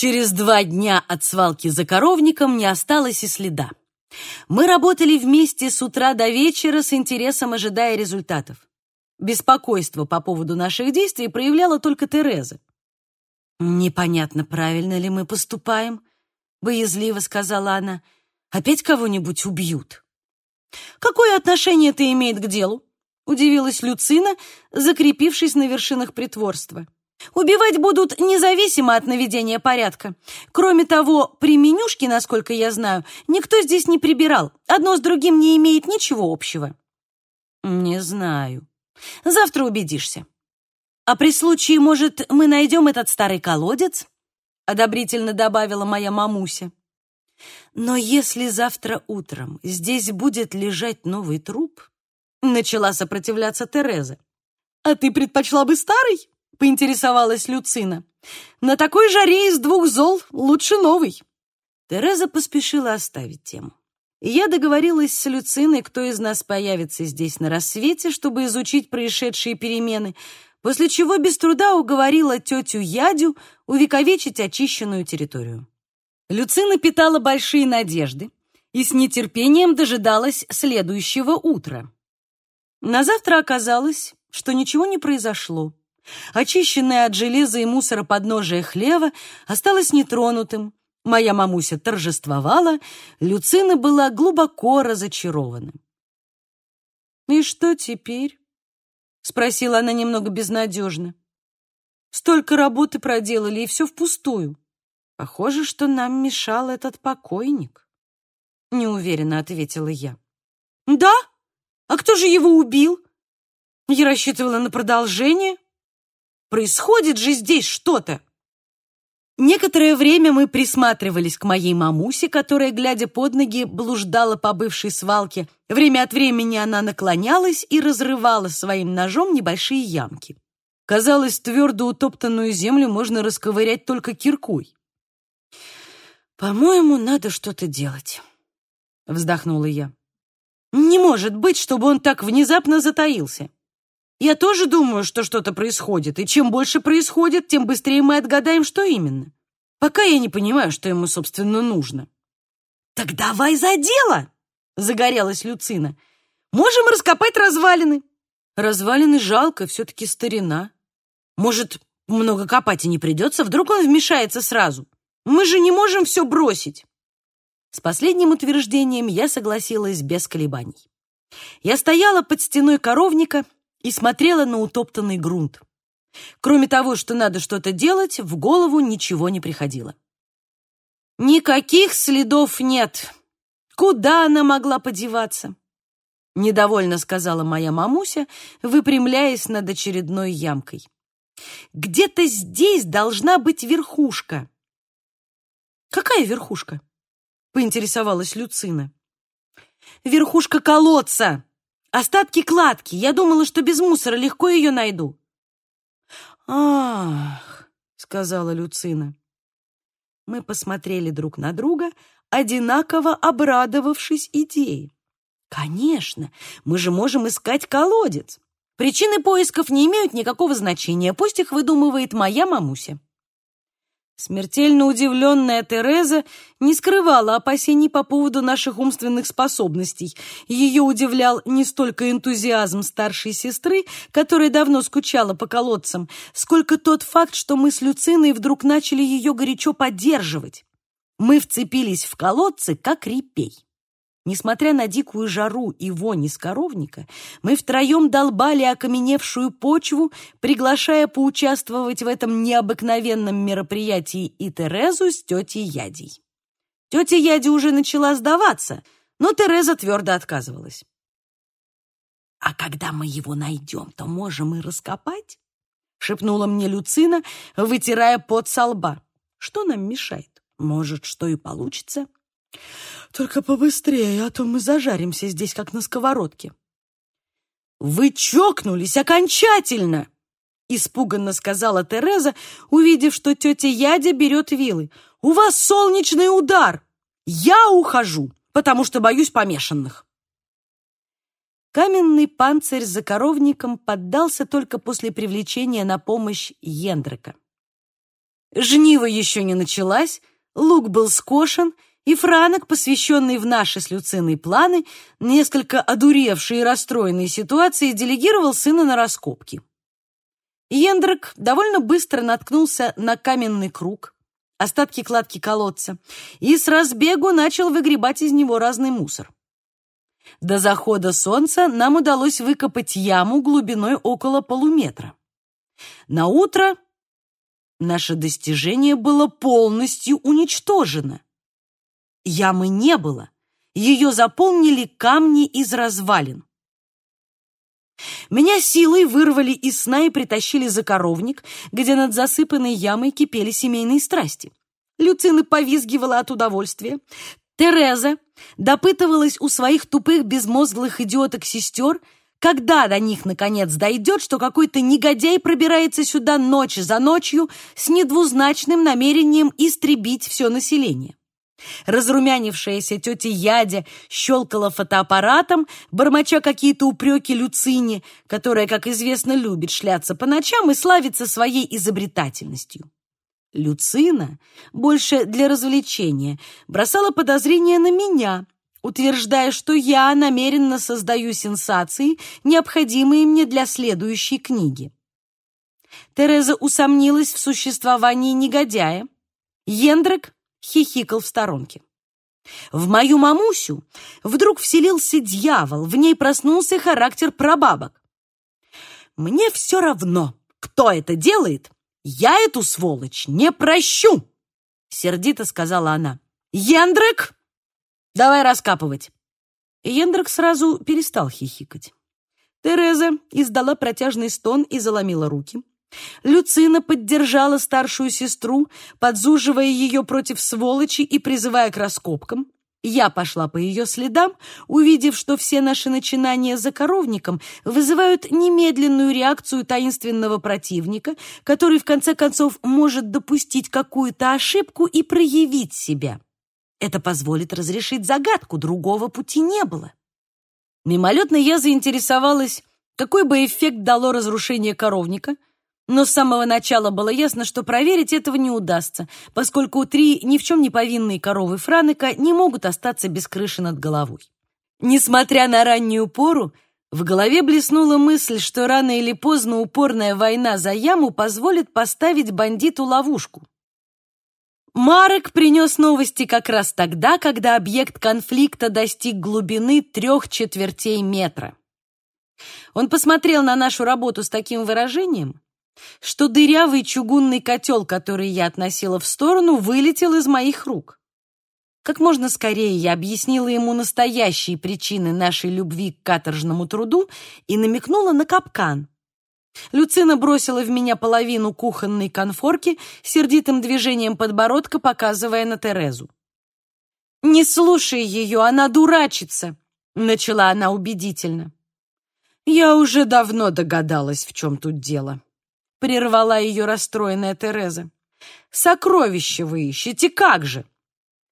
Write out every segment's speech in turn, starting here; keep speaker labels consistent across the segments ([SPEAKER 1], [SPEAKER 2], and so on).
[SPEAKER 1] Через два дня от свалки за коровником не осталось и следа. Мы работали вместе с утра до вечера с интересом ожидая результатов. Беспокойство по поводу наших действий проявляла только Тереза. «Непонятно, правильно ли мы поступаем», — боязливо сказала она. «Опять кого-нибудь убьют». «Какое отношение это имеет к делу?» — удивилась Люцина, закрепившись на вершинах притворства. Убивать будут независимо от наведения порядка. Кроме того, при менюшке, насколько я знаю, никто здесь не прибирал. Одно с другим не имеет ничего общего. Не знаю. Завтра убедишься. А при случае, может, мы найдем этот старый колодец? Одобрительно добавила моя мамуся. Но если завтра утром здесь будет лежать новый труп, начала сопротивляться Тереза. А ты предпочла бы старый? Поинтересовалась Люцина. «На такой жаре из двух зол лучше новый». Тереза поспешила оставить тему. Я договорилась с Люциной, кто из нас появится здесь на рассвете, чтобы изучить происшедшие перемены, после чего без труда уговорила тетю Ядю увековечить очищенную территорию. Люцина питала большие надежды и с нетерпением дожидалась следующего утра. На завтра оказалось, что ничего не произошло. Очищенное от железа и мусора подножие хлева осталось нетронутым. Моя мамуся торжествовала, Люцина была глубоко разочарована. «И что теперь?» — спросила она немного безнадежно. «Столько работы проделали, и все впустую. Похоже, что нам мешал этот покойник», — неуверенно ответила я. «Да? А кто же его убил?» Я рассчитывала на продолжение. Происходит же здесь что-то. Некоторое время мы присматривались к моей мамусе, которая, глядя под ноги, блуждала по бывшей свалке. Время от времени она наклонялась и разрывала своим ножом небольшие ямки. Казалось, твердо утоптанную землю можно расковырять только киркой. «По-моему, надо что-то делать», — вздохнула я. «Не может быть, чтобы он так внезапно затаился. Я тоже думаю, что что-то происходит, и чем больше происходит, тем быстрее мы отгадаем, что именно. Пока я не понимаю, что ему, собственно, нужно. «Так давай за дело!» — загорелась Люцина. «Можем раскопать развалины». «Развалины жалко, все-таки старина. Может, много копать и не придется, вдруг он вмешается сразу. Мы же не можем все бросить». С последним утверждением я согласилась без колебаний. Я стояла под стеной коровника и смотрела на утоптанный грунт. Кроме того, что надо что-то делать, в голову ничего не приходило. Никаких следов нет. Куда она могла подеваться? Недовольно сказала моя мамуся, выпрямляясь над очередной ямкой. Где-то здесь должна быть верхушка. Какая верхушка? Поинтересовалась Люцина. Верхушка колодца, Остатки кладки. Я думала, что без мусора легко ее найду. Ах, сказала Люцина. Мы посмотрели друг на друга, одинаково обрадовавшись идее. Конечно, мы же можем искать колодец. Причины поисков не имеют никакого значения, пусть их выдумывает моя мамуся. Смертельно удивленная Тереза не скрывала опасений по поводу наших умственных способностей. Ее удивлял не столько энтузиазм старшей сестры, которая давно скучала по колодцам, сколько тот факт, что мы с Люциной вдруг начали ее горячо поддерживать. Мы вцепились в колодцы, как репей. Несмотря на дикую жару и вонь из коровника, мы втроем долбали окаменевшую почву, приглашая поучаствовать в этом необыкновенном мероприятии и Терезу с тетей Ядей. Тетя Яди уже начала сдаваться, но Тереза твердо отказывалась. «А когда мы его найдем, то можем и раскопать?» — шепнула мне Люцина, вытирая пот со лба. «Что нам мешает? Может, что и получится?» Только побыстрее, а то мы зажаримся здесь, как на сковородке. Вы чокнулись окончательно, испуганно сказала Тереза, увидев, что тетя Ядя берет вилы. У вас солнечный удар. Я ухожу, потому что боюсь помешанных. Каменный панцирь за коровником поддался только после привлечения на помощь Ендрика. Жнива еще не началась, лук был скошен, и Франок, посвященный в наши с Люциной планы, несколько одуревший и расстроенный ситуацией, делегировал сына на раскопки. Ендрак довольно быстро наткнулся на каменный круг, остатки кладки колодца, и с разбегу начал выгребать из него разный мусор. До захода солнца нам удалось выкопать яму глубиной около полуметра. На утро наше достижение было полностью уничтожено. Ямы не было, ее заполнили камни из развалин. Меня силой вырвали из сна и притащили за коровник, где над засыпанной ямой кипели семейные страсти. Люцина повизгивала от удовольствия. Тереза допытывалась у своих тупых безмозглых идиоток-сестер, когда до них наконец дойдет, что какой-то негодяй пробирается сюда ночь за ночью с недвузначным намерением истребить все население. Разрумянившаяся тетя Ядя щелкала фотоаппаратом, бормоча какие-то упреки Люцине, которая, как известно, любит шляться по ночам и славится своей изобретательностью. Люцина, больше для развлечения, бросала подозрения на меня, утверждая, что я намеренно создаю сенсации, необходимые мне для следующей книги. Тереза усомнилась в существовании негодяя. Ендрек хихикал в сторонке. В мою мамусю вдруг вселился дьявол, в ней проснулся характер прабабок. Мне все равно, кто это делает, я эту сволочь не прощу, сердито сказала она. Ендрек, давай раскапывать. И Ендрек сразу перестал хихикать. Тереза издала протяжный стон и заломила руки. Люцина поддержала старшую сестру, подзуживая ее против сволочи и призывая к раскопкам. Я пошла по ее следам, увидев, что все наши начинания за коровником вызывают немедленную реакцию таинственного противника, который в конце концов может допустить какую-то ошибку и проявить себя. Это позволит разрешить загадку, другого пути не было. Мимолетно я заинтересовалась, какой бы эффект дало разрушение коровника — но с самого начала было ясно, что проверить этого не удастся, поскольку три ни в чем не повинные коровы Франека не могут остаться без крыши над головой. Несмотря на раннюю пору, в голове блеснула мысль, что рано или поздно упорная война за яму позволит поставить бандиту ловушку. Марек принес новости как раз тогда, когда объект конфликта достиг глубины трех четвертей метра. Он посмотрел на нашу работу с таким выражением, что дырявый чугунный котел, который я относила в сторону, вылетел из моих рук. Как можно скорее я объяснила ему настоящие причины нашей любви к каторжному труду и намекнула на капкан. Люцина бросила в меня половину кухонной конфорки, сердитым движением подбородка показывая на Терезу. «Не слушай ее, она дурачится», — начала она убедительно. «Я уже давно догадалась, в чем тут дело», прервала ее расстроенная Тереза. «Сокровище вы ищете, как же?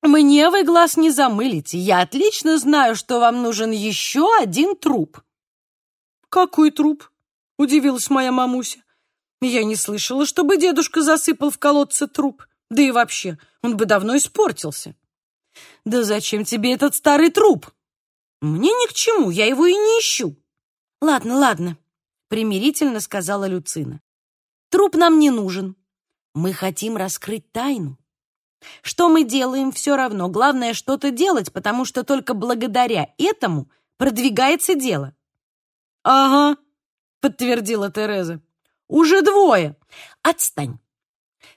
[SPEAKER 1] Мне вы глаз не замылите. Я отлично знаю, что вам нужен еще один труп». «Какой труп?» — удивилась моя мамуся. «Я не слышала, чтобы дедушка засыпал в колодце труп. Да и вообще, он бы давно испортился». «Да зачем тебе этот старый труп?» «Мне ни к чему, я его и не ищу». «Ладно, ладно», — примирительно сказала Люцина. Труп нам не нужен. Мы хотим раскрыть тайну. Что мы делаем, все равно. Главное, что-то делать, потому что только благодаря этому продвигается дело. «Ага», — подтвердила Тереза. «Уже двое. Отстань.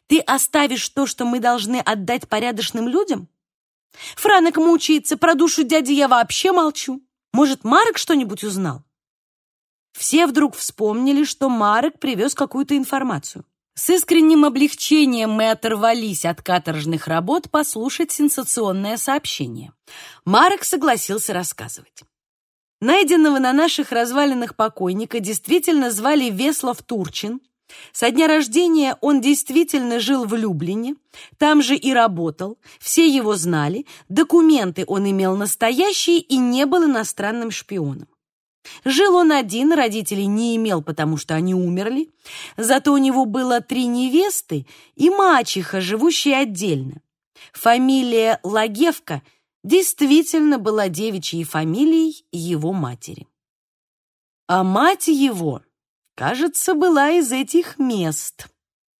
[SPEAKER 1] Ты оставишь то, что мы должны отдать порядочным людям? Франек мучается, про душу дяди я вообще молчу. Может, Марк что-нибудь узнал?» Все вдруг вспомнили, что Марек привез какую-то информацию. С искренним облегчением мы оторвались от каторжных работ послушать сенсационное сообщение. Марек согласился рассказывать. Найденного на наших развалинах покойника действительно звали Веслов Турчин. Со дня рождения он действительно жил в Люблине, там же и работал, все его знали, документы он имел настоящие и не был иностранным шпионом. Жил он один, родителей не имел, потому что они умерли. Зато у него было три невесты и мачеха, живущие отдельно. Фамилия Лагевка действительно была девичьей фамилией его матери. А мать его, кажется, была из этих мест,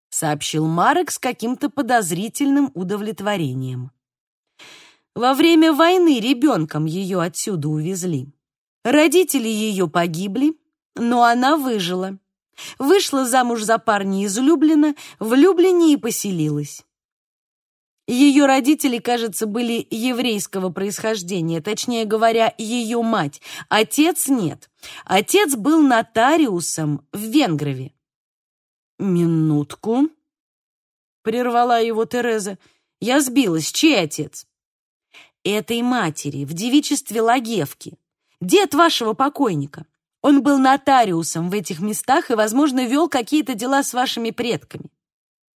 [SPEAKER 1] сообщил Марек с каким-то подозрительным удовлетворением. Во время войны ребенком ее отсюда увезли. Родители ее погибли, но она выжила. Вышла замуж за парня из Люблина, в Люблине и поселилась. Ее родители, кажется, были еврейского происхождения, точнее говоря, ее мать. Отец нет. Отец был нотариусом в Венгрове. «Минутку», — прервала его Тереза. «Я сбилась. Чей отец?» «Этой матери, в девичестве Лагевки. Дед вашего покойника. Он был нотариусом в этих местах и, возможно, вел какие-то дела с вашими предками.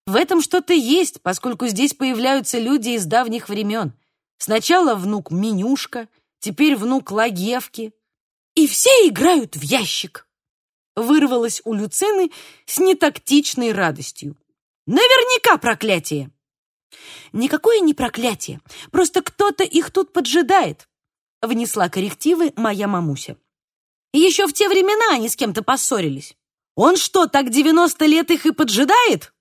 [SPEAKER 1] В этом что-то есть, поскольку здесь появляются люди из давних времен. Сначала внук Менюшка, теперь внук Лагевки. И все играют в ящик. Вырвалось у Люцины с нетактичной радостью. Наверняка проклятие. Никакое не проклятие, просто кто-то их тут поджидает, внесла коррективы моя мамуся. Еще в те времена они с кем-то поссорились. Он что, так девяносто лет их и поджидает?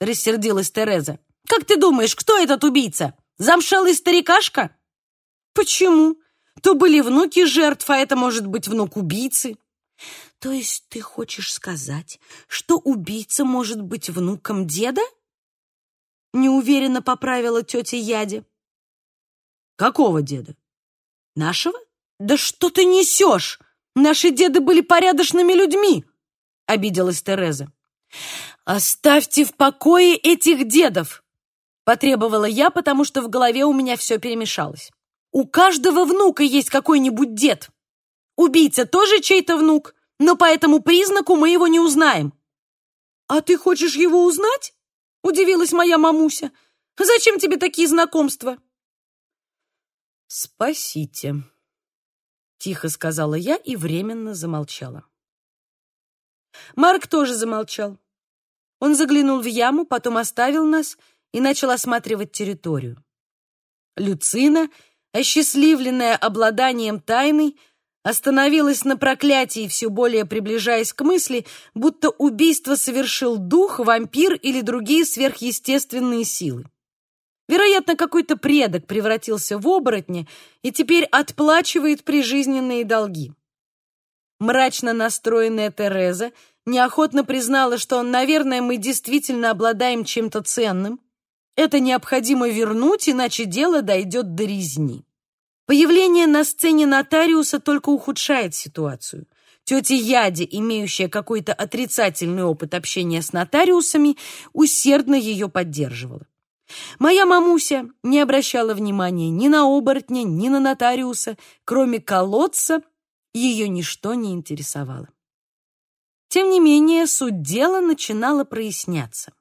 [SPEAKER 1] — рассердилась Тереза. «Как ты думаешь, кто этот убийца? Замшелый старикашка?» «Почему? То были внуки жертв, а это может быть внук убийцы». «То есть ты хочешь сказать, что убийца может быть внуком деда?» Неуверенно поправила тетя Яде. «Какого деда? Нашего? Да что ты несешь? Наши деды были порядочными людьми!» Обиделась Тереза. «Оставьте в покое этих дедов!» Потребовала я, потому что в голове у меня все перемешалось. «У каждого внука есть какой-нибудь дед. Убийца тоже чей-то внук, но по этому признаку мы его не узнаем». «А ты хочешь его узнать?» — удивилась моя мамуся. «Зачем тебе такие знакомства?» «Спасите», — тихо сказала я и временно замолчала. Марк тоже замолчал. Он заглянул в яму, потом оставил нас и начал осматривать территорию. Люцина, осчастливленная обладанием тайной, остановилась на проклятии, все более приближаясь к мысли, будто убийство совершил дух, вампир или другие сверхъестественные силы. Вероятно, какой-то предок превратился в оборотня и теперь отплачивает прижизненные долги. Мрачно настроенная Тереза неохотно признала, что, наверное, мы действительно обладаем чем-то ценным. Это необходимо вернуть, иначе дело дойдет до резни. Появление на сцене нотариуса только ухудшает ситуацию. Тетя Яде, имеющая какой-то отрицательный опыт общения с нотариусами, усердно ее поддерживала. Моя мамуся не обращала внимания ни на оборотня, ни на нотариуса. Кроме колодца, ее ничто не интересовало. Тем не менее, суть дела начинала проясняться.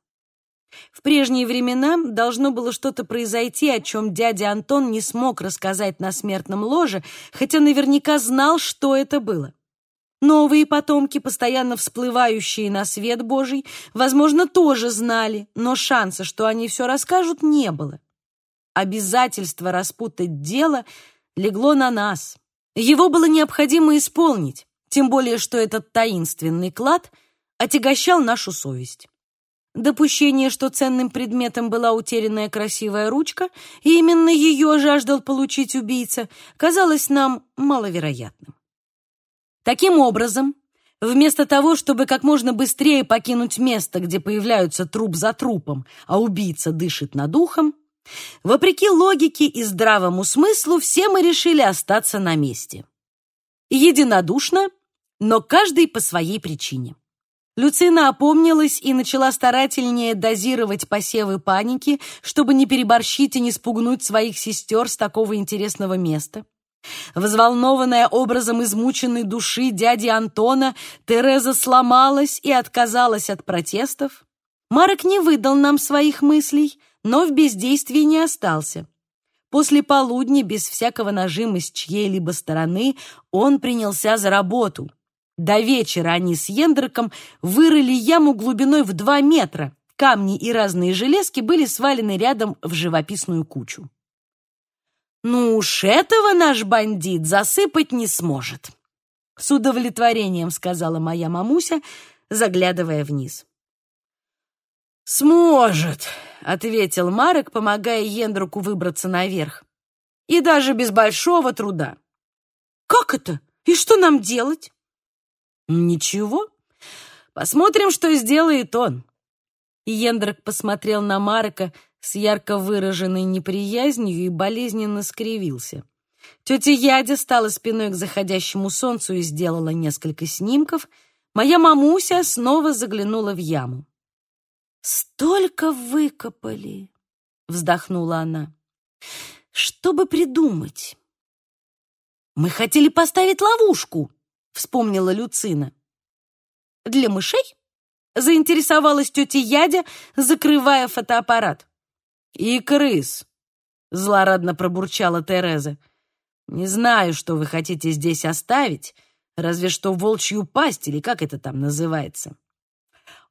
[SPEAKER 1] В прежние времена должно было что-то произойти, о чем дядя Антон не смог рассказать на смертном ложе, хотя наверняка знал, что это было. Новые потомки, постоянно всплывающие на свет Божий, возможно, тоже знали, но шанса, что они все расскажут, не было. Обязательство распутать дело легло на нас. Его было необходимо исполнить тем более что этот таинственный клад отягощал нашу совесть. Допущение, что ценным предметом была утерянная красивая ручка, и именно ее жаждал получить убийца, казалось нам маловероятным. Таким образом, вместо того, чтобы как можно быстрее покинуть место, где появляются труп за трупом, а убийца дышит над ухом, вопреки логике и здравому смыслу, все мы решили остаться на месте. Единодушно но каждый по своей причине. Люцина опомнилась и начала старательнее дозировать посевы паники, чтобы не переборщить и не спугнуть своих сестер с такого интересного места. Взволнованная образом измученной души дяди Антона, Тереза сломалась и отказалась от протестов. Марок не выдал нам своих мыслей, но в бездействии не остался. После полудня, без всякого нажима с чьей-либо стороны, он принялся за работу. До вечера они с Ендраком вырыли яму глубиной в два метра. Камни и разные железки были свалены рядом в живописную кучу. «Ну уж этого наш бандит засыпать не сможет», — с удовлетворением сказала моя мамуся, заглядывая вниз. «Сможет», — ответил Марек, помогая Ендруку выбраться наверх. «И даже без большого труда». «Как это? И что нам делать?» «Ничего. Посмотрим, что сделает он». Ендрак посмотрел на Марека с ярко выраженной неприязнью и болезненно скривился. Тетя Ядя стала спиной к заходящему солнцу и сделала несколько снимков. Моя мамуся снова заглянула в яму. «Столько выкопали!» — вздохнула она. «Что бы придумать?» «Мы хотели поставить ловушку», — вспомнила Люцина. «Для мышей?» — заинтересовалась тетя Ядя, закрывая фотоаппарат. «И крыс», — злорадно пробурчала Тереза. «Не знаю, что вы хотите здесь оставить, разве что волчью пасть или как это там называется».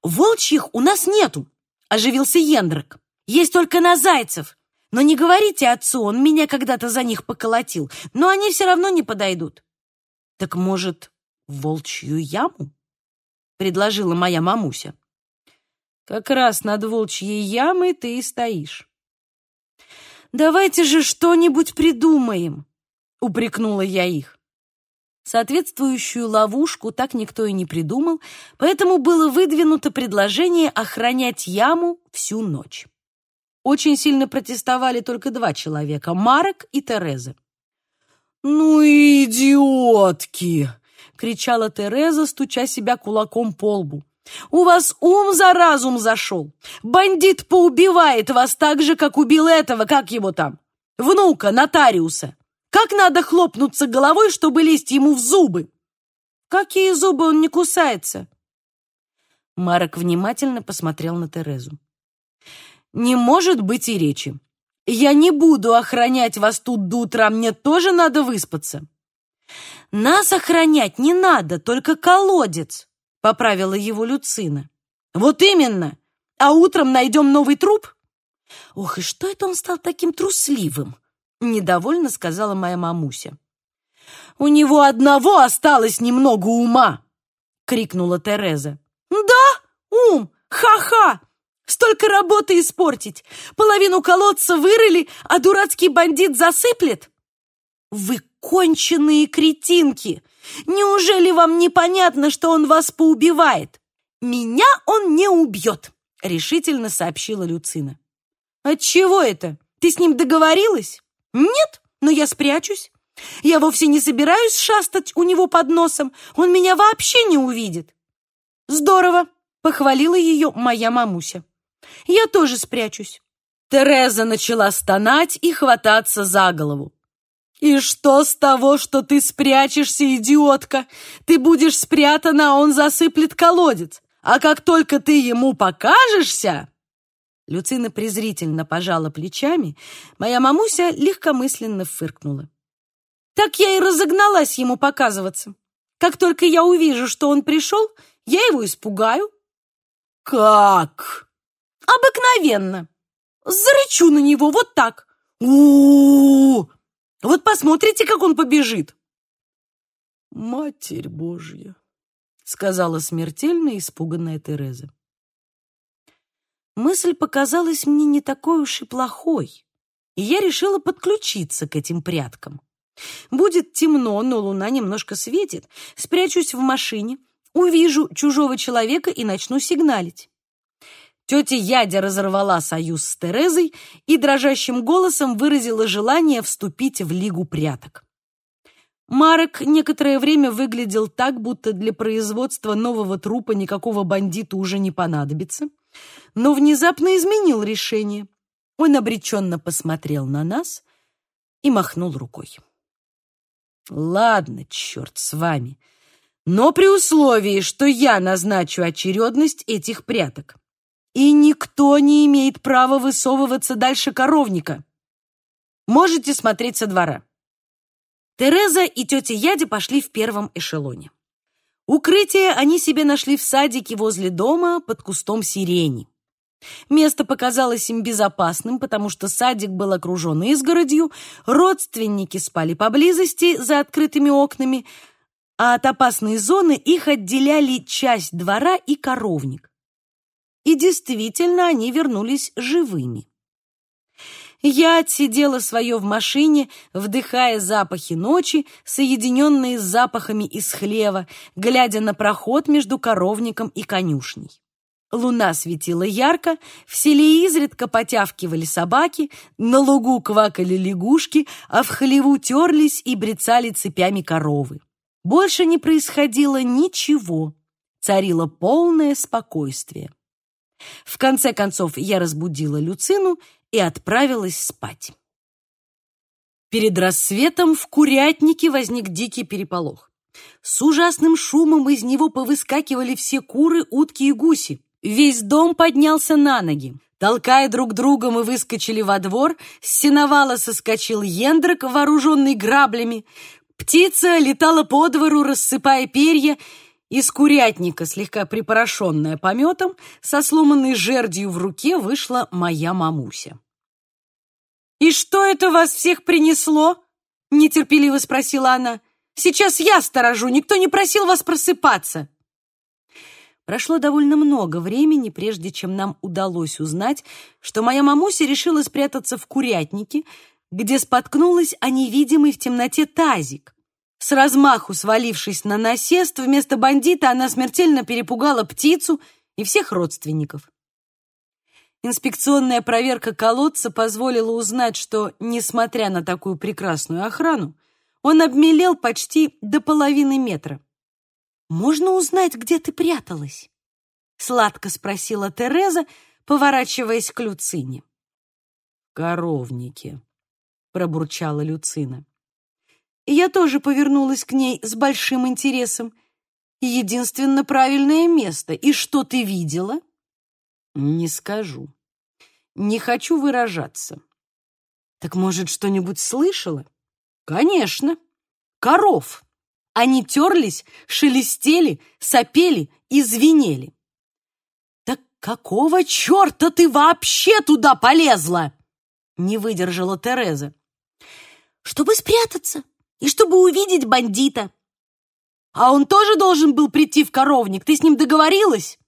[SPEAKER 1] «Волчьих у нас нету!» — оживился Ендрак. «Есть только на зайцев. Но не говорите отцу, он меня когда-то за них поколотил. Но они все равно не подойдут». «Так, может, волчью яму?» — предложила моя мамуся. «Как раз над волчьей ямой ты и стоишь». «Давайте же что-нибудь придумаем», — упрекнула я их. Соответствующую ловушку так никто и не придумал, поэтому было выдвинуто предложение охранять яму всю ночь. Очень сильно протестовали только два человека — Марек и Тереза. «Ну идиотки!» — кричала Тереза, стуча себя кулаком по лбу. «У вас ум за разум зашел! Бандит поубивает вас так же, как убил этого, как его там, внука, нотариуса!» Как надо хлопнуться головой, чтобы лезть ему в зубы? Какие зубы он не кусается? Марок внимательно посмотрел на Терезу. Не может быть и речи. Я не буду охранять вас тут до утра, мне тоже надо выспаться. Нас охранять не надо, только колодец, поправила его Люцина. Вот именно. А утром найдем новый труп? Ох, и что это он стал таким трусливым? Недовольно сказала моя мамуся. «У него одного осталось немного ума!» — крикнула Тереза. «Да, ум! Ха-ха! Столько работы испортить! Половину колодца вырыли, а дурацкий бандит засыплет!» «Вы конченые кретинки! Неужели вам непонятно, что он вас поубивает?» «Меня он не убьет!» — решительно сообщила Люцина. «Отчего это? Ты с ним договорилась?» «Нет, но я спрячусь. Я вовсе не собираюсь шастать у него под носом. Он меня вообще не увидит». «Здорово!» — похвалила ее моя мамуся. «Я тоже спрячусь». Тереза начала стонать и хвататься за голову. «И что с того, что ты спрячешься, идиотка? Ты будешь спрятана, а он засыплет колодец. А как только ты ему покажешься...» Люцина презрительно пожала плечами, моя мамуся легкомысленно фыркнула. Так я и разогналась ему показываться. Как только я увижу, что он пришел, я его испугаю. Как? Обыкновенно. Зарычу на него вот так. у у, -у! Вот посмотрите, как он побежит. Матерь Божья, сказала смертельно испуганная Тереза. Мысль показалась мне не такой уж и плохой, и я решила подключиться к этим пряткам. Будет темно, но луна немножко светит, спрячусь в машине, увижу чужого человека и начну сигналить. Тетя Ядя разорвала союз с Терезой и дрожащим голосом выразила желание вступить в Лигу пряток. Марек некоторое время выглядел так, будто для производства нового трупа никакого бандита уже не понадобится, но внезапно изменил решение. Он обреченно посмотрел на нас и махнул рукой. «Ладно, черт с вами, но при условии, что я назначу очередность этих пряток. И никто не имеет права высовываться дальше коровника». Можете смотреть со двора». Тереза и тетя Яде пошли в первом эшелоне. Укрытие они себе нашли в садике возле дома под кустом сирени. Место показалось им безопасным, потому что садик был окружен изгородью, родственники спали поблизости за открытыми окнами, а от опасной зоны их отделяли часть двора и коровник. И действительно, они вернулись живыми. Я отсидела свое в машине, вдыхая запахи ночи, соединенные с запахами из хлева, глядя на проход между коровником и конюшней. Луна светила ярко, в селе изредка потявкивали собаки, на лугу квакали лягушки, а в хлеву терлись и брецали цепями коровы. Больше не происходило ничего, царило полное спокойствие. В конце концов я разбудила Люцину и отправилась спать. Перед рассветом в курятнике возник дикий переполох. С ужасным шумом из него повыскакивали все куры, утки и гуси. Весь дом поднялся на ноги. Толкая друг друга, мы выскочили во двор, с сеновала соскочил ендрок, вооруженный граблями. Птица летала по двору, рассыпая перья, из курятника, слегка припорошенная пометом, со сломанной жердью в руке вышла моя мамуся. «И что это вас всех принесло?» — нетерпеливо спросила она. «Сейчас я сторожу, никто не просил вас просыпаться». Прошло довольно много времени, прежде чем нам удалось узнать, что моя мамуся решила спрятаться в курятнике, где споткнулась о невидимый в темноте тазик. С размаху свалившись на насест, вместо бандита она смертельно перепугала птицу и всех родственников. Инспекционная проверка колодца позволила узнать, что, несмотря на такую прекрасную охрану, он обмелел почти до половины метра. «Можно узнать, где ты пряталась?» — сладко спросила Тереза, поворачиваясь к Люцине. «В коровнике», — пробурчала Люцина. Я тоже повернулась к ней с большим интересом. Единственно правильное место. И что ты видела? Не скажу. Не хочу выражаться. Так, может, что-нибудь слышала? Конечно. Коров. Они терлись, шелестели, сопели и звенели. Так какого черта ты вообще туда полезла? Не выдержала Тереза. Чтобы спрятаться, и чтобы увидеть бандита. А он тоже должен был прийти в коровник. Ты с ним договорилась?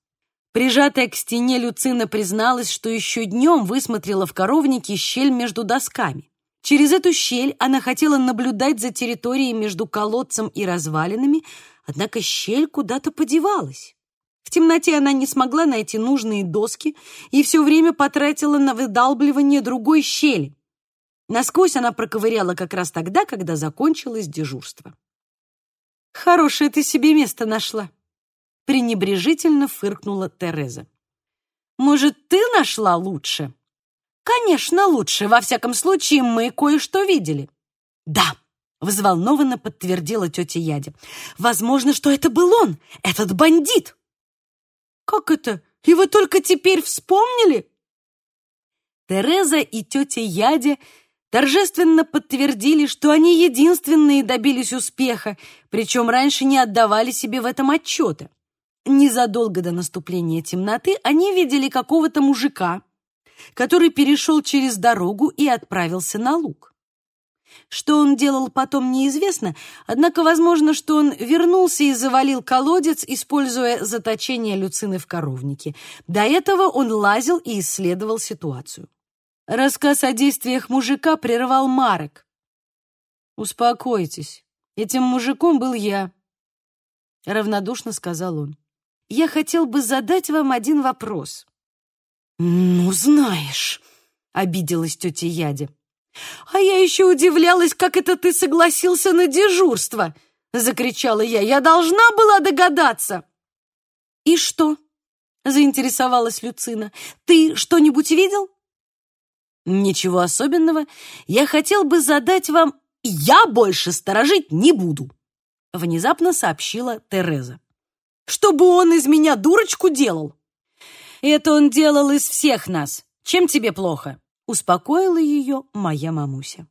[SPEAKER 1] Прижатая к стене Люцина призналась, что еще днем высмотрела в коровнике щель между досками. Через эту щель она хотела наблюдать за территорией между колодцем и развалинами, однако щель куда-то подевалась. В темноте она не смогла найти нужные доски и все время потратила на выдалбливание другой щели. Насквозь она проковыряла как раз тогда, когда закончилось дежурство. «Хорошее ты себе место нашла», — пренебрежительно фыркнула Тереза. «Может, ты нашла лучше?» «Конечно, лучше. Во всяком случае, мы кое-что видели». «Да», — взволнованно подтвердила тетя Ядя. «Возможно, что это был он, этот бандит». «Как это? И вы только теперь вспомнили?» Тереза и тетя Ядя торжественно подтвердили, что они единственные добились успеха, причем раньше не отдавали себе в этом отчета. Незадолго до наступления темноты они видели какого-то мужика, который перешел через дорогу и отправился на луг. Что он делал потом, неизвестно, однако возможно, что он вернулся и завалил колодец, используя заточение Люцины в коровнике. До этого он лазил и исследовал ситуацию. Рассказ о действиях мужика прервал Марек. «Успокойтесь, этим мужиком был я», — равнодушно сказал он. «Я хотел бы задать вам один вопрос». «Ну, знаешь», — обиделась тетя Ядя. «А я еще удивлялась, как это ты согласился на дежурство!» — закричала я. «Я должна была догадаться!» «И что?» — заинтересовалась Люцина. «Ты что-нибудь видел?» Ничего особенного. Я хотел бы задать вам... Я больше сторожить не буду, внезапно сообщила Тереза. Чтобы он из меня дурочку делал. Это он делал из всех нас. Чем тебе плохо? успокоила ее моя мамуся.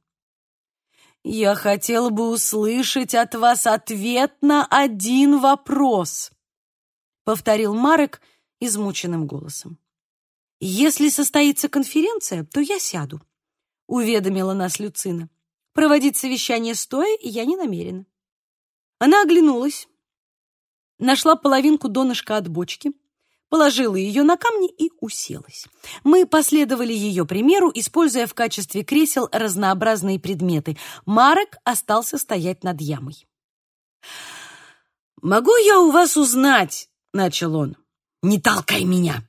[SPEAKER 1] «Я хотела бы услышать от вас ответ на один вопрос», — повторил Марек измученным голосом. «Если состоится конференция, то я сяду», — уведомила нас Люцина. «Проводить совещание стоя я не намерена». Она оглянулась, нашла половинку донышка от бочки, положила ее на камни и уселась. Мы последовали ее примеру, используя в качестве кресел разнообразные предметы. Марек остался стоять над ямой. «Могу я у вас узнать?» — начал он. «Не толкай меня!» —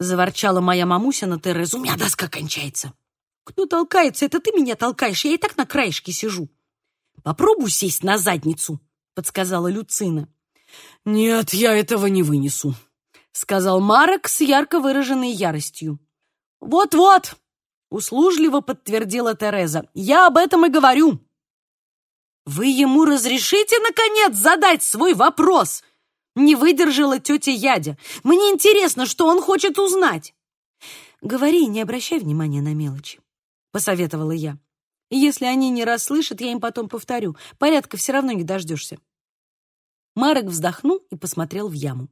[SPEAKER 1] заворчала моя мамуся на Терезу. «У меня доска кончается». «Кто толкается? Это ты меня толкаешь. Я и так на краешке сижу». «Попробуй сесть на задницу», — подсказала Люцина. «Нет, я этого не вынесу», — сказал Марок с ярко выраженной яростью. «Вот-вот», — услужливо подтвердила Тереза, — «я об этом и говорю». «Вы ему разрешите, наконец, задать свой вопрос?» Не выдержала тетя Ядя. «Мне интересно, что он хочет узнать». «Говори, не обращай внимания на мелочи», — посоветовала я. «Если они не расслышат, я им потом повторю. Порядка все равно не дождешься». Марек вздохнул и посмотрел в яму.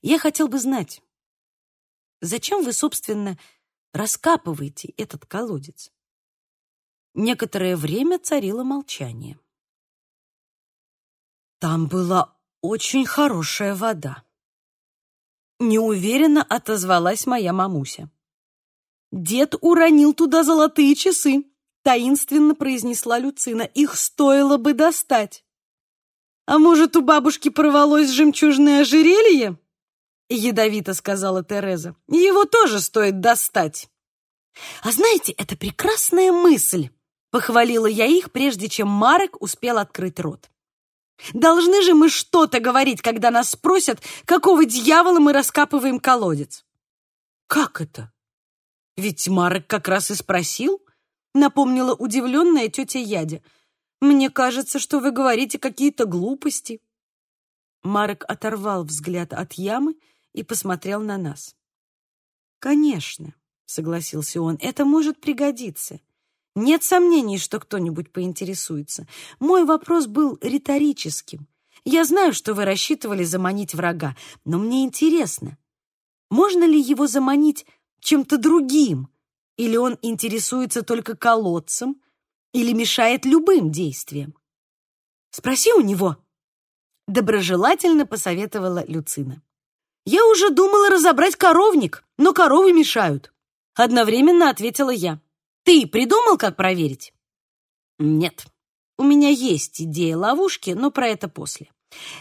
[SPEAKER 1] Я хотел бы знать, зачем вы, собственно, раскапываете этот колодец? Некоторое время царило молчание. Там была очень хорошая вода. Неуверенно отозвалась моя мамуся. Дед уронил туда золотые часы, таинственно произнесла Люцина. Их стоило бы достать. «А может, у бабушки порвалось жемчужное ожерелье?» Ядовито сказала Тереза. «Его тоже стоит достать». «А знаете, это прекрасная мысль!» Похвалила я их, прежде чем Марек успел открыть рот. «Должны же мы что-то говорить, когда нас спросят, какого дьявола мы раскапываем колодец?» «Как это?» «Ведь Марек как раз и спросил», напомнила удивленная тетя Ядя. Мне кажется, что вы говорите какие-то глупости. Марк оторвал взгляд от ямы и посмотрел на нас. Конечно, согласился он. Это может пригодиться. Нет сомнений, что кто-нибудь поинтересуется. Мой вопрос был риторическим. Я знаю, что вы рассчитывали заманить врага, но мне интересно, можно ли его заманить чем-то другим? Или он интересуется только колодцем, или мешает любым действиям. Спроси у него, доброжелательно посоветовала Люцина. Я уже думала разобрать коровник, но коровы мешают. Одновременно ответила я. Ты придумал, как проверить? Нет. У меня есть идея ловушки, но про это после.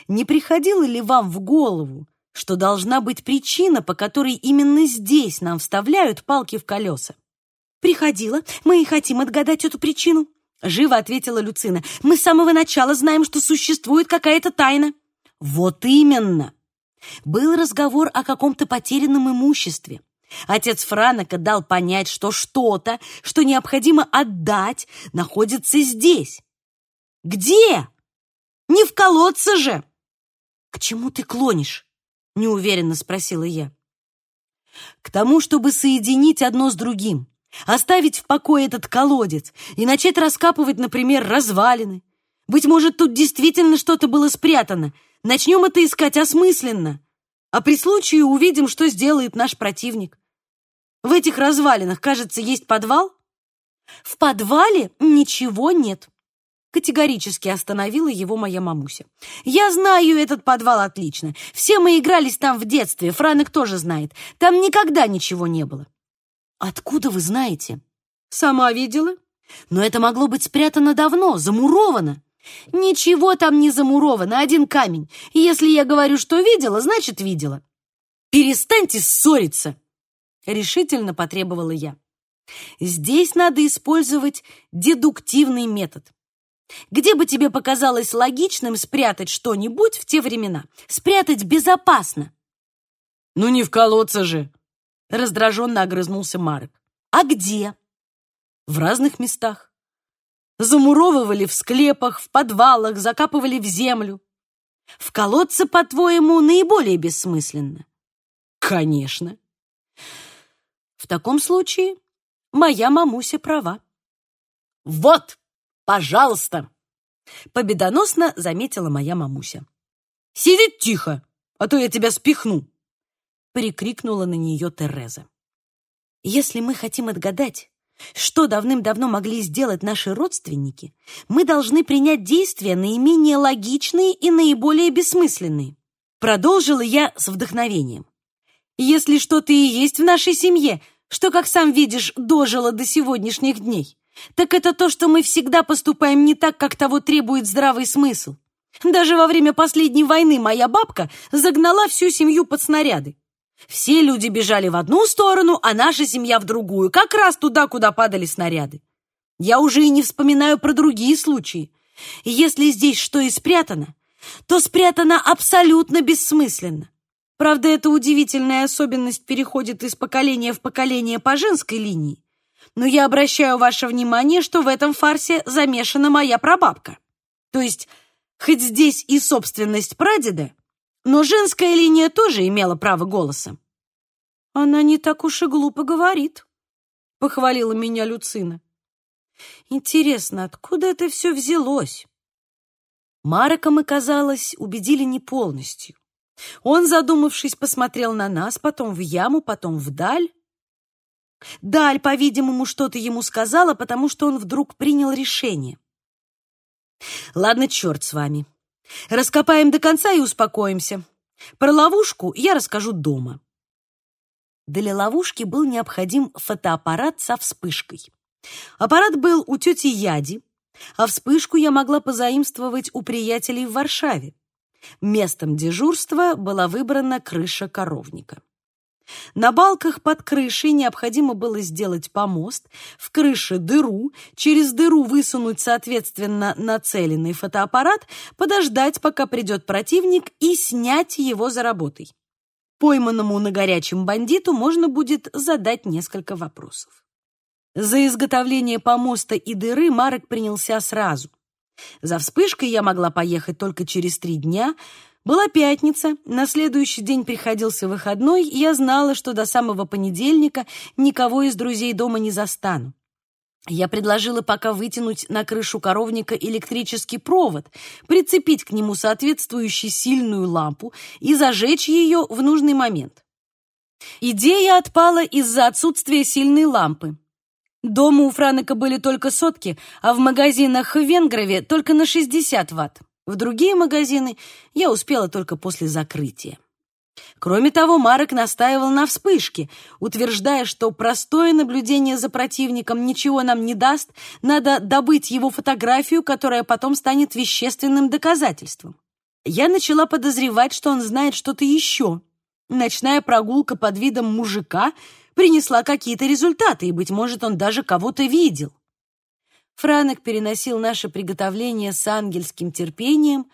[SPEAKER 1] Не приходило ли вам в голову, что должна быть причина, по которой именно здесь нам вставляют палки в колеса? «Приходила. Мы и хотим отгадать эту причину», — живо ответила Люцина. «Мы с самого начала знаем, что существует какая-то тайна». «Вот именно!» Был разговор о каком-то потерянном имуществе. Отец Франока дал понять, что что-то, что необходимо отдать, находится здесь. Где? Не в колодце же. К чему ты клонишь? Неуверенно спросила я. К тому, чтобы соединить одно с другим. Оставить в покое этот колодец и начать раскапывать, например, развалины. Быть может, тут действительно что-то было спрятано. Начнем это искать осмысленно. А при случае увидим, что сделает наш противник. В этих развалинах, кажется, есть подвал? В подвале ничего нет. Категорически остановила его моя мамуся. Я знаю этот подвал отлично. Все мы игрались там в детстве, Франек тоже знает. Там никогда ничего не было. «Откуда вы знаете?» «Сама видела. Но это могло быть спрятано давно, замуровано». «Ничего там не замуровано, один камень. И если я говорю, что видела, значит, видела». «Перестаньте ссориться!» — решительно потребовала я. «Здесь надо использовать дедуктивный метод. Где бы тебе показалось логичным спрятать что-нибудь в те времена? Спрятать безопасно». «Ну не в колодце же», Раздраженно огрызнулся Марк. А где? В разных местах. Замуровывали в склепах, в подвалах, закапывали в землю. В колодце, по-твоему, наиболее бессмысленно? Конечно. В таком случае моя мамуся права.
[SPEAKER 2] «Вот, пожалуйста!»
[SPEAKER 1] — победоносно заметила моя мамуся.
[SPEAKER 2] «Сидеть тихо, а то я тебя спихну!»
[SPEAKER 1] — прикрикнула на нее Тереза. «Если мы хотим отгадать, что давным-давно могли сделать наши родственники, мы должны принять действия наименее логичные и наиболее бессмысленные. Продолжила я с вдохновением. Если что-то и есть в нашей семье, что, как сам видишь, дожило до сегодняшних дней, так это то, что мы всегда поступаем не так, как того требует здравый смысл. Даже во время последней войны моя бабка загнала всю семью под снаряды. Все люди бежали в одну сторону, а наша семья в другую, как раз туда, куда падали снаряды. Я уже и не вспоминаю про другие случаи. Если здесь что и спрятано, то спрятано абсолютно бессмысленно. Правда, эта удивительная особенность переходит из поколения в поколение по женской линии. Но я обращаю ваше внимание, что в этом фарсе замешана моя прабабка. То есть, хоть здесь и собственность прадеда, но женская линия тоже имела право голоса. Она не так уж и глупо говорит, похвалила меня Люцина. Интересно, откуда это все взялось? Марека мы, казалось, убедили не полностью. Он, задумавшись, посмотрел на нас, потом в яму, потом вдаль. Даль, по-видимому, что-то ему сказала, потому что он вдруг принял решение. Ладно, черт с вами. Раскопаем до конца и успокоимся. Про ловушку я расскажу дома. Для ловушки был необходим фотоаппарат со вспышкой. Аппарат был у тети Яди, а вспышку я могла позаимствовать у приятелей в Варшаве. Местом дежурства была выбрана крыша коровника. На балках под крышей необходимо было сделать помост, в крыше дыру, через дыру высунуть, соответственно, нацеленный фотоаппарат, подождать, пока придет противник, и снять его за работой. Пойманному на горячем бандиту можно будет задать несколько вопросов. За изготовление помоста и дыры Марек принялся сразу. За вспышкой я могла поехать только через три дня — была пятница, на следующий день приходился выходной, и я знала, что до самого понедельника никого из друзей дома не застану. Я предложила пока вытянуть на крышу коровника электрический провод, прицепить к нему соответствующую сильную лампу и зажечь ее в нужный момент. Идея отпала из-за отсутствия сильной лампы. Дома у Франека были только сотки, а в магазинах в Венгрове только на 60 ватт. В другие магазины я успела только после закрытия. Кроме того, Марек настаивал на вспышке, утверждая, что простое наблюдение за противником ничего нам не даст, надо добыть его фотографию, которая потом станет вещественным доказательством. Я начала подозревать, что он знает что-то еще. Ночная прогулка под видом мужика принесла какие-то результаты, и, быть может, он даже кого-то видел. Франек переносил наше приготовление с ангельским терпением,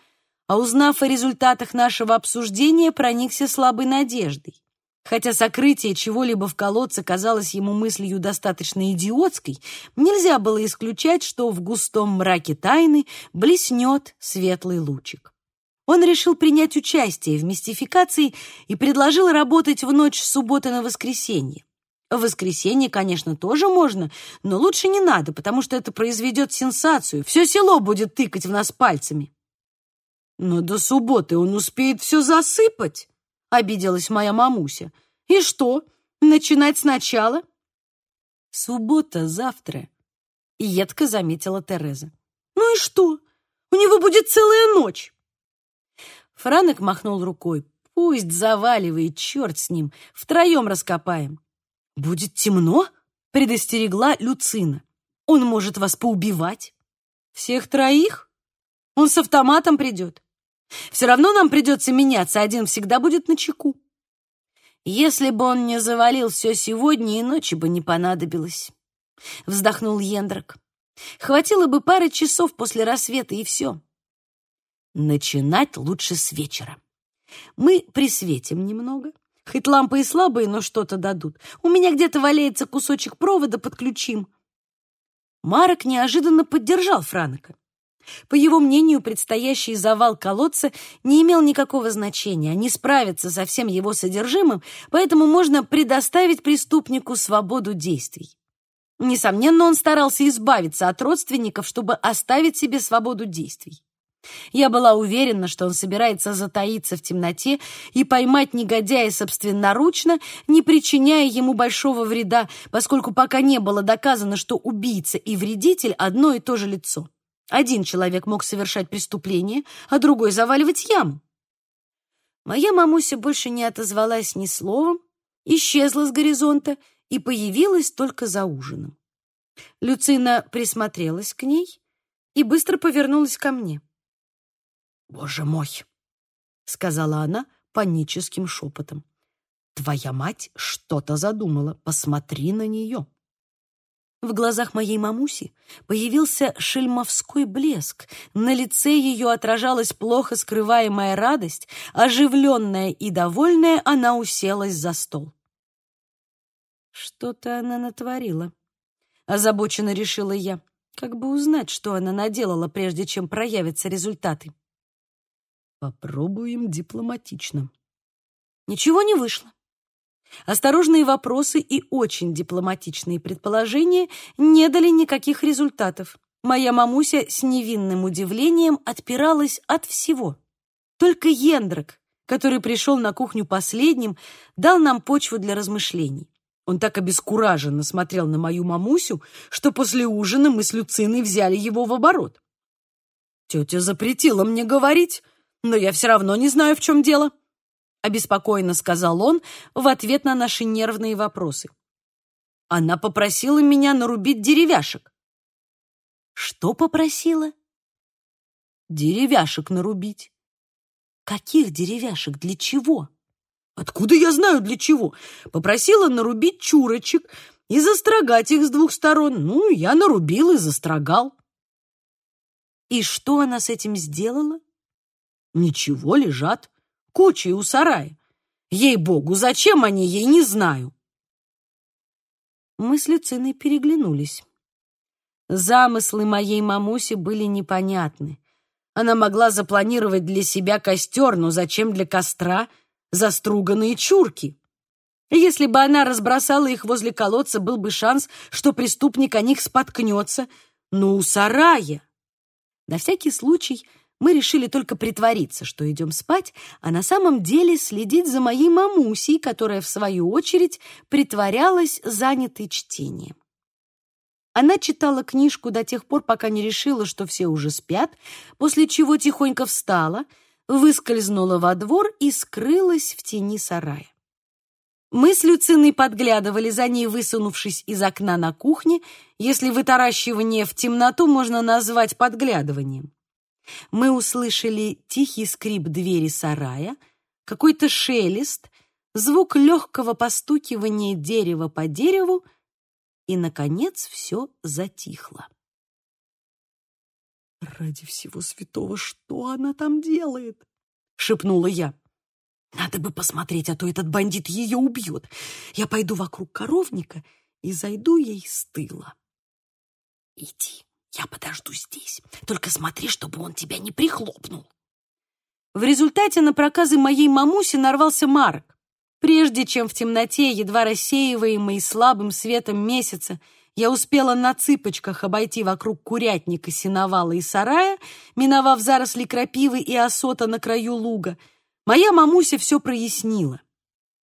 [SPEAKER 1] а узнав о результатах нашего обсуждения, проникся слабой надеждой. Хотя сокрытие чего-либо в колодце казалось ему мыслью достаточно идиотской, нельзя было исключать, что в густом мраке тайны блеснет светлый лучик. Он решил принять участие в мистификации и предложил работать в ночь с субботы на воскресенье. В воскресенье, конечно, тоже можно, но лучше не надо, потому что это произведет сенсацию. Все село будет тыкать в нас пальцами. Но до субботы он успеет все засыпать, обиделась моя мамуся. И что, начинать сначала? Суббота завтра, едко заметила Тереза. Ну и что? У него будет целая ночь. Франек махнул рукой. Пусть заваливает, черт с ним, втроем раскопаем. «Будет темно?» — предостерегла Люцина. «Он может вас поубивать». «Всех троих? Он с автоматом придет. Все равно нам придется меняться, один всегда будет на чеку». «Если бы он не завалил все сегодня, и ночи бы не понадобилось», — вздохнул Ендрак. «Хватило бы пары часов после рассвета, и все». «Начинать лучше с вечера. Мы присветим немного, Хоть лампы и слабые, но что-то дадут. У меня где-то валяется кусочек провода, подключим. Марок неожиданно поддержал Франка. По его мнению, предстоящий завал колодца не имел никакого значения, не справиться со всем его содержимым, поэтому можно предоставить преступнику свободу действий. Несомненно, он старался избавиться от родственников, чтобы оставить себе свободу действий. Я была уверена, что он собирается затаиться в темноте и поймать негодяя собственноручно, не причиняя ему большого вреда, поскольку пока не было доказано, что убийца и вредитель одно и то же лицо. Один человек мог совершать преступление, а другой заваливать яму. Моя мамуся больше не отозвалась ни словом, исчезла с горизонта и появилась только за ужином. Люцина присмотрелась к ней и быстро повернулась ко мне.
[SPEAKER 2] «Боже мой!» — сказала она паническим шепотом. «Твоя мать что-то задумала. Посмотри на нее!»
[SPEAKER 1] В глазах моей мамуси появился шельмовской блеск. На лице ее отражалась плохо скрываемая радость. Оживленная и довольная, она уселась за стол. Что-то она натворила. Озабоченно решила я. Как бы узнать, что она наделала, прежде чем проявятся результаты.
[SPEAKER 2] Попробуем дипломатично.
[SPEAKER 1] Ничего не вышло. Осторожные вопросы и очень дипломатичные предположения не дали никаких результатов. Моя мамуся с невинным удивлением отпиралась от всего. Только Ендрак, который пришел на кухню последним, дал нам почву для размышлений. Он так обескураженно смотрел на мою мамусю, что после ужина мы с Люциной взяли его в оборот. Тетя запретила мне говорить, но я все равно не знаю, в чем дело. — обеспокоенно сказал он в ответ на наши нервные вопросы. «Она попросила меня нарубить деревяшек». «Что попросила?» «Деревяшек нарубить». «Каких деревяшек? Для чего?» «Откуда я знаю, для чего?» «Попросила нарубить чурочек и застрогать их с двух сторон. Ну, я нарубил и застрогал». «И что она с этим сделала?» «Ничего, лежат кучей у сарая. Ей-богу, зачем они ей, не знаю. Мы с Люциной переглянулись. Замыслы моей мамуси были непонятны. Она могла запланировать для себя костер, но зачем для костра заструганные чурки? Если бы она разбросала их возле колодца, был бы шанс, что преступник о них споткнется. Но у сарая... На всякий случай мы решили только притвориться, что идем спать, а на самом деле следить за моей мамусей, которая, в свою очередь, притворялась занятой чтением. Она читала книжку до тех пор, пока не решила, что все уже спят, после чего тихонько встала, выскользнула во двор и скрылась в тени сарая. Мы с Люциной подглядывали за ней, высунувшись из окна на кухне, если вытаращивание в темноту можно назвать подглядыванием мы услышали тихий скрип двери сарая, какой-то шелест, звук легкого постукивания дерева по дереву, и, наконец, все затихло.
[SPEAKER 2] «Ради всего святого, что она там делает?» — шепнула я. «Надо бы посмотреть, а то этот бандит ее убьет. Я пойду вокруг коровника и зайду ей с тыла». «Иди», я подожду здесь. Только смотри, чтобы он тебя не прихлопнул.
[SPEAKER 1] В результате на проказы моей мамуси нарвался Марк. Прежде чем в темноте, едва рассеиваемой слабым светом месяца, я успела на цыпочках обойти вокруг курятника, сеновала и сарая, миновав заросли крапивы и осота на краю луга, моя мамуся все прояснила.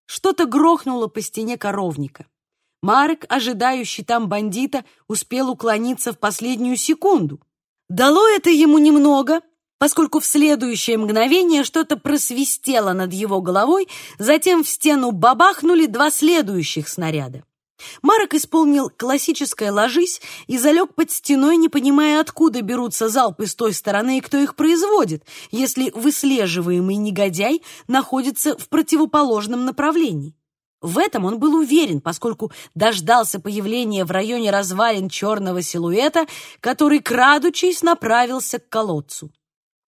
[SPEAKER 1] Что-то грохнуло по стене коровника. Марек, ожидающий там бандита, успел уклониться в последнюю секунду. Дало это ему немного, поскольку в следующее мгновение что-то просвистело над его головой, затем в стену бабахнули два следующих снаряда. Марок исполнил классическое «ложись» и залег под стеной, не понимая, откуда берутся залпы с той стороны и кто их производит, если выслеживаемый негодяй находится в противоположном направлении. В этом он был уверен, поскольку дождался появления в районе развалин черного силуэта, который, крадучись, направился к колодцу.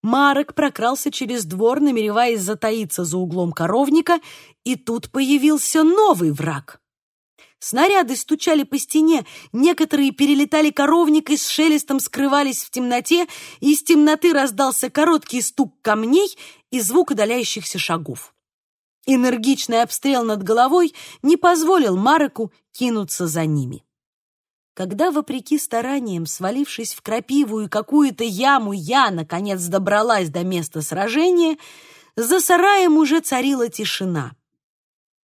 [SPEAKER 1] Марок прокрался через двор, намереваясь затаиться за углом коровника, и тут появился новый враг. Снаряды стучали по стене, некоторые перелетали коровник и с шелестом скрывались в темноте, из темноты раздался короткий стук камней и звук удаляющихся шагов. Энергичный обстрел над головой не позволил Мареку кинуться за ними. Когда, вопреки стараниям, свалившись в крапиву и какую-то яму, я, наконец, добралась до места сражения, за сараем уже царила тишина.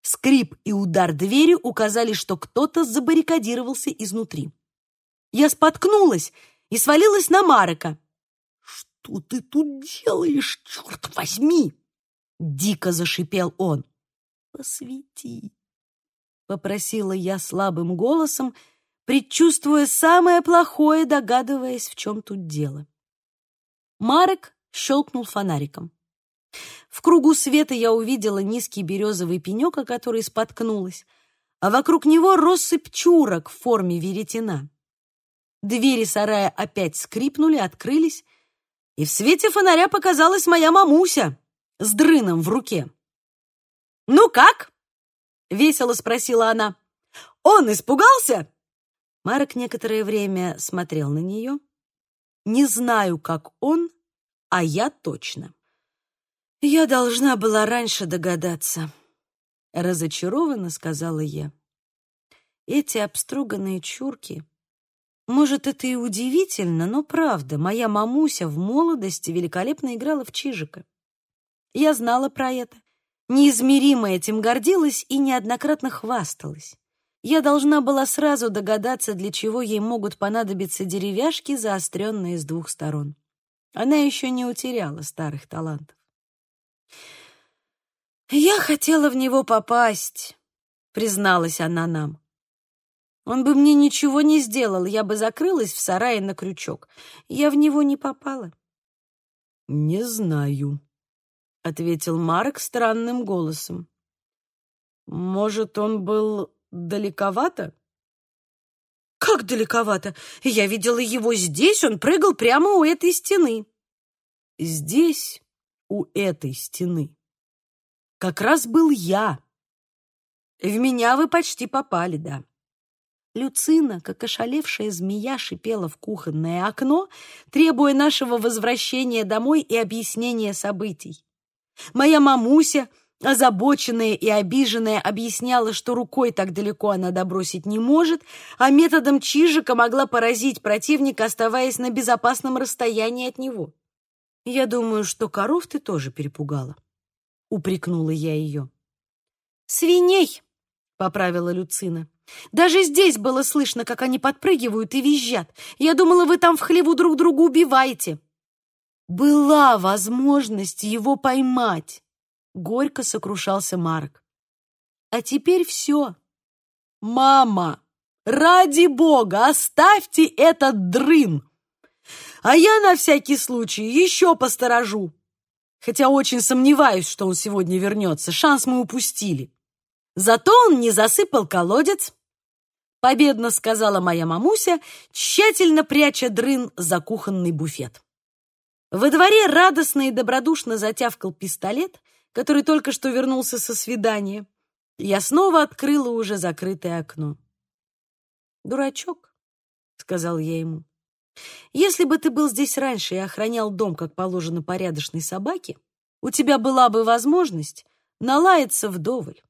[SPEAKER 1] Скрип и удар двери указали, что кто-то забаррикадировался изнутри. Я споткнулась и свалилась на Марека.
[SPEAKER 2] «Что ты тут делаешь, черт возьми?»
[SPEAKER 1] Дико зашипел он.
[SPEAKER 2] «Посвети!»
[SPEAKER 1] — попросила я слабым голосом, предчувствуя самое плохое, догадываясь, в чем тут дело. Марек щелкнул фонариком. В кругу света я увидела низкий березовый пенек, о который споткнулась, а вокруг него россыпь чурок в форме веретена. Двери сарая опять скрипнули, открылись, и в свете фонаря показалась моя мамуся с дрыном в руке. «Ну как?» — весело спросила она. «Он испугался?» Марок некоторое время смотрел на нее. Не знаю, как он, а я точно. Я должна была раньше догадаться. Разочарованно сказала я. Эти обструганные чурки... Может, это и удивительно, но правда, моя мамуся в молодости великолепно играла в чижика. Я знала про это, неизмеримо этим гордилась и неоднократно хвасталась. Я должна была сразу догадаться, для чего ей могут понадобиться деревяшки, заостренные с двух сторон. Она еще не утеряла старых талантов. «Я хотела в него попасть», — призналась она нам. «Он бы мне ничего не сделал, я бы закрылась в сарае на крючок. Я в него не попала».
[SPEAKER 2] «Не знаю», ответил Марк странным голосом. Может, он был далековато?
[SPEAKER 1] Как далековато? Я видела его здесь, он прыгал прямо у этой стены.
[SPEAKER 2] Здесь, у этой стены, как раз был я.
[SPEAKER 1] В меня вы почти попали, да. Люцина, как ошалевшая змея, шипела в кухонное окно, требуя нашего возвращения домой и объяснения событий. Моя мамуся, озабоченная и обиженная, объясняла, что рукой так далеко она добросить не может, а методом чижика могла поразить противника, оставаясь на безопасном расстоянии от него. «Я думаю, что коров ты тоже перепугала», — упрекнула я ее. «Свиней», — поправила Люцина. «Даже здесь было слышно, как они подпрыгивают и визжат. Я думала, вы там в хлеву друг друга убиваете». Была возможность его поймать. Горько сокрушался Марк. А теперь все. Мама, ради бога, оставьте этот дрын. А я на всякий случай еще посторожу. Хотя очень сомневаюсь, что он сегодня вернется. Шанс мы упустили. Зато он не засыпал колодец, победно сказала моя мамуся, тщательно пряча дрын за кухонный буфет. Во дворе радостно и добродушно затявкал пистолет, который только что вернулся со свидания. Я снова открыла уже закрытое окно. «Дурачок», — сказал я ему, — «если бы ты был здесь раньше и охранял дом, как положено порядочной собаке, у тебя была бы возможность налаяться вдоволь.